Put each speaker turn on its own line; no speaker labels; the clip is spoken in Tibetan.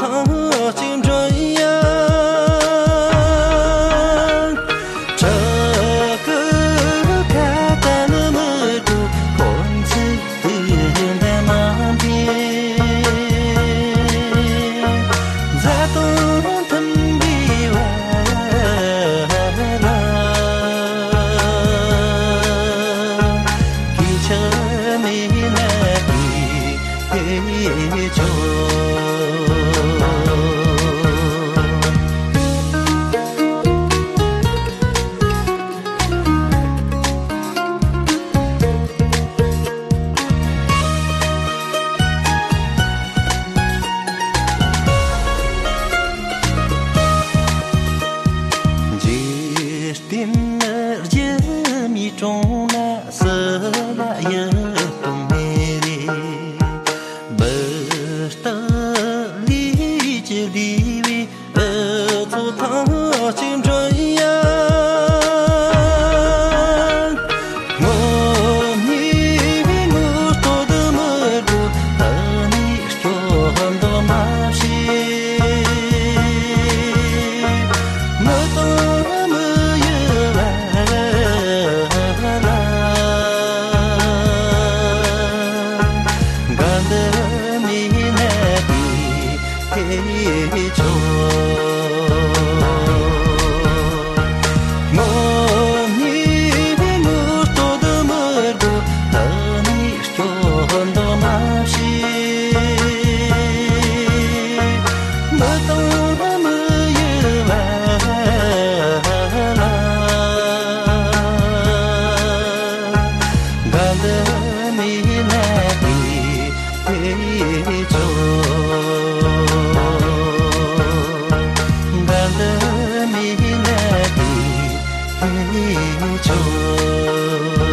Oh. ཡིན ཡིན ही जो मोही ने मुस्तोद मर्डो दानी छोंदो 一酒。